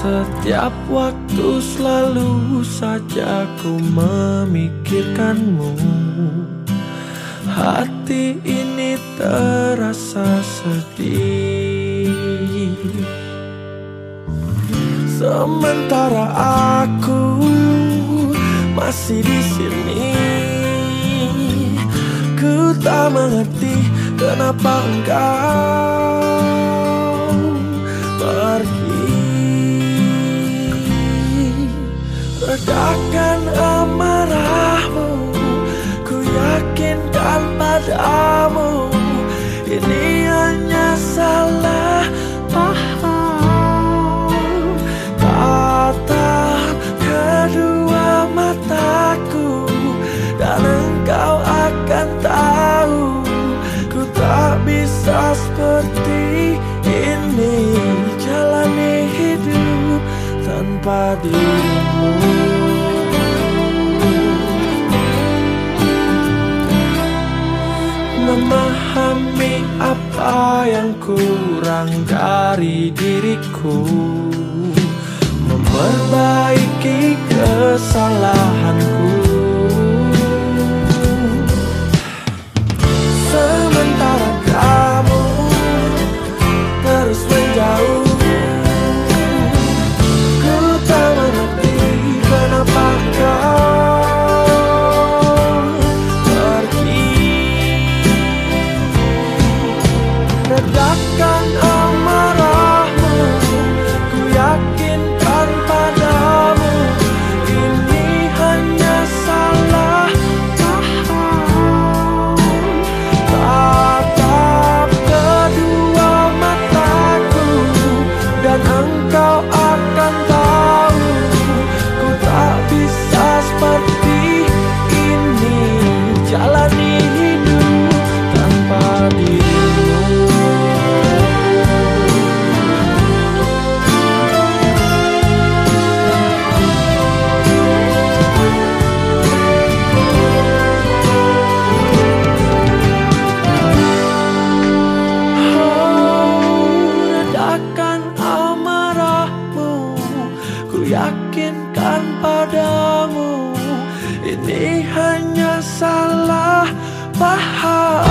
Setiap waktu selalu saja ku memikirkanmu. Hati ini terasa sedih. Sementara aku masih di sini. Ku tak mengerti kenapa engkau padamu. Ini hanya salah paham. Tatap kedua mataku Dan engkau akan tahu. Ku tak bisa seperti ini Jalani hidup tanpa dirimu yang kurang dari diriku. Memperbaiki kesalahanku Letakkan aku beriman padamu. Ini hanya salah paham.